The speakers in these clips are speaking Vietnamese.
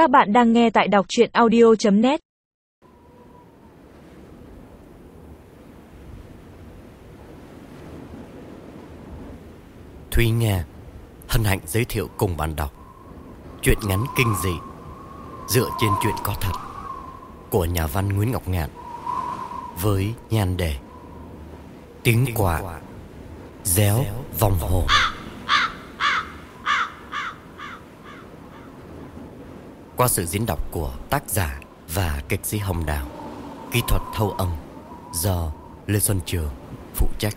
Các bạn đang nghe tại đọc chuyện audio.net Thúy nghe, hân hạnh giới thiệu cùng bạn đọc. Chuyện ngắn kinh dị Dựa trên chuyện có thật Của nhà văn Nguyễn Ngọc Ngạn Với nhan đề Tiếng quạ Réo vòng hồn Qua sự diễn đọc của tác giả và kịch sĩ Hồng Đào, Kỹ thuật thâu âm do Lê Xuân Trường phụ trách.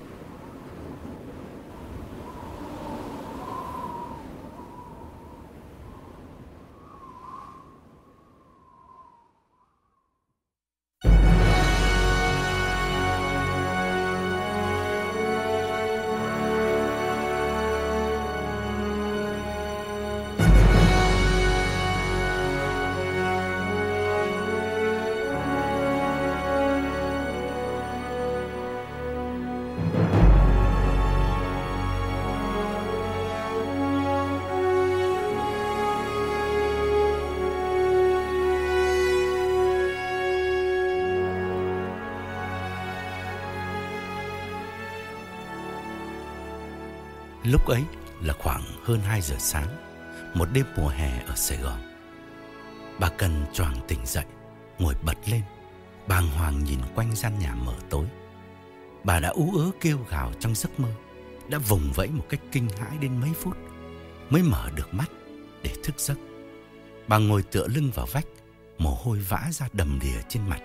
Lúc ấy là khoảng hơn 2 giờ sáng, một đêm mùa hè ở Sài Gòn. Bà Cần choàng tỉnh dậy, ngồi bật lên, bàng hoàng nhìn quanh gian nhà mở tối. Bà đã ú ớ kêu gào trong giấc mơ, đã vùng vẫy một cách kinh hãi đến mấy phút, mới mở được mắt để thức giấc. Bà ngồi tựa lưng vào vách, mồ hôi vã ra đầm đìa trên mặt.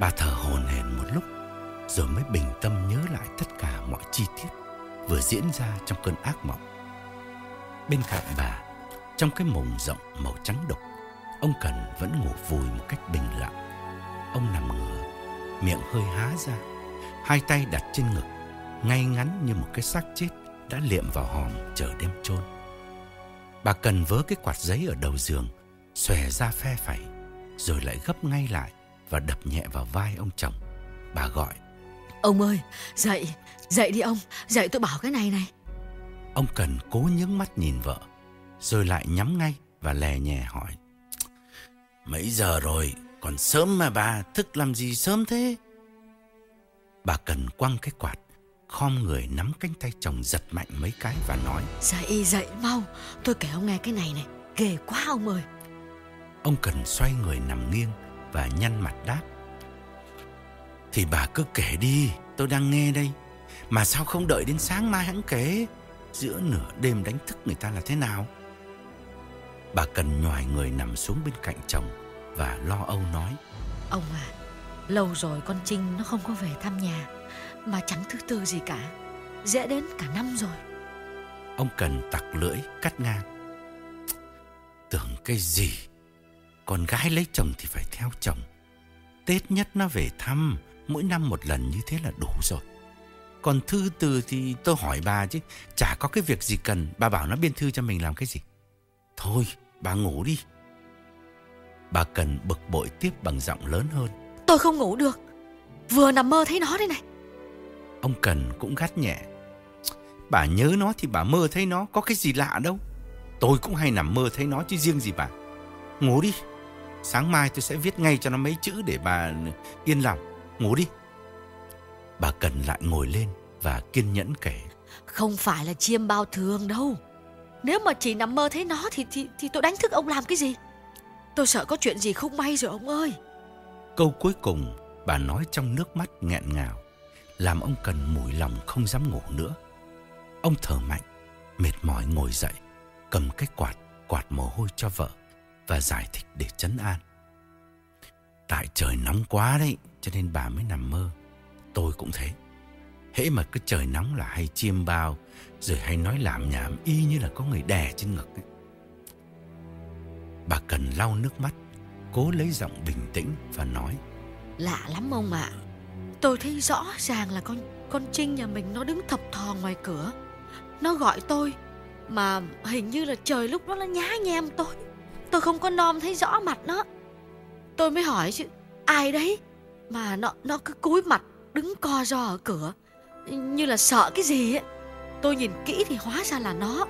Bà thở hổn hển một lúc, rồi mới bình tâm nhớ lại tất cả mọi chi tiết vừa diễn ra trong cơn ác mộng. Bên cạnh bà, trong cái mùng rộng màu trắng đục, ông Cần vẫn ngủ vùi một cách bình lặng. Ông nằm ngửa, miệng hơi há ra, hai tay đặt trên ngực, ngay ngắn như một cái xác chết đã liệm vào hòm chờ đem chôn. Bà Cần vớ cái quạt giấy ở đầu giường, xòe ra phe phẩy, rồi lại gấp ngay lại và đập nhẹ vào vai ông chồng. Bà gọi. Ông ơi, dậy, dậy đi ông, dậy tôi bảo cái này này. Ông Cần cố nhướng mắt nhìn vợ, rồi lại nhắm ngay và lè nhẹ hỏi. Mấy giờ rồi, còn sớm mà bà, thức làm gì sớm thế? Bà Cần quăng cái quạt, khom người nắm cánh tay chồng giật mạnh mấy cái và nói. Dậy, dậy mau, tôi kể ông nghe cái này này, ghê quá ông ơi. Ông Cần xoay người nằm nghiêng và nhăn mặt đáp. Thì bà cứ kể đi, tôi đang nghe đây. Mà sao không đợi đến sáng mai hãng kể? Giữa nửa đêm đánh thức người ta là thế nào? Bà cần nhòi người nằm xuống bên cạnh chồng và lo âu nói. Ông à, lâu rồi con Trinh nó không có về thăm nhà, mà chẳng thứ tư gì cả. Dễ đến cả năm rồi. Ông cần tặc lưỡi cắt ngang. Tưởng cái gì? Con gái lấy chồng thì phải theo chồng. Tết nhất nó về thăm, mỗi năm một lần như thế là đủ rồi. Còn thư từ thì tôi hỏi bà chứ, chả có cái việc gì cần, bà bảo nó biên thư cho mình làm cái gì. Thôi, bà ngủ đi. Bà cần bực bội tiếp bằng giọng lớn hơn. Tôi không ngủ được, vừa nằm mơ thấy nó đây này. Ông Cần cũng gắt nhẹ. Bà nhớ nó thì bà mơ thấy nó, có cái gì lạ đâu. Tôi cũng hay nằm mơ thấy nó chứ riêng gì bà. Ngủ đi, sáng mai tôi sẽ viết ngay cho nó mấy chữ để bà yên lòng. Ngủ đi. Bà Cần lại ngồi lên và kiên nhẫn kể. Không phải là chiêm bao thường đâu. Nếu mà chỉ nằm mơ thấy nó thì, thì, thì tôi đánh thức ông làm cái gì? Tôi sợ có chuyện gì không may rồi ông ơi. Câu cuối cùng bà nói trong nước mắt nghẹn ngào, làm ông Cần mùi lòng không dám ngủ nữa. Ông thở mạnh, mệt mỏi ngồi dậy, cầm cái quạt, quạt mồ hôi cho vợ và giải thích để chấn an. Tại trời nóng quá đấy, cho nên bà mới nằm mơ. Tôi cũng thế. Hễ mà cứ trời nóng là hay chiêm bao, rồi hay nói làm nhảm y như là có người đè trên ngực ấy. Bà cần lau nước mắt, cố lấy giọng bình tĩnh và nói. Lạ lắm ông ạ. Tôi thấy rõ ràng là con con Trinh nhà mình nó đứng thập thò ngoài cửa. Nó gọi tôi, mà hình như là trời lúc đó nó nhá nhem tôi. Tôi không có nom thấy rõ mặt nó. Tôi mới hỏi chứ, ai đấy? Mà nó nó cứ cúi mặt đứng co ro ở cửa như là sợ cái gì ấy. Tôi nhìn kỹ thì hóa ra là nó.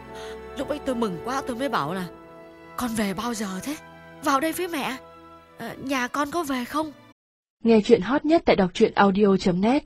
Lúc ấy tôi mừng quá tôi mới bảo là con về bao giờ thế? Vào đây với mẹ à, Nhà con có về không Nghe chuyện hot nhất tại đọc truyện audio.net